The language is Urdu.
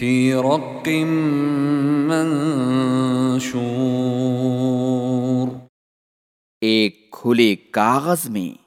فی رق منشور ایک کھلے کاغذ میں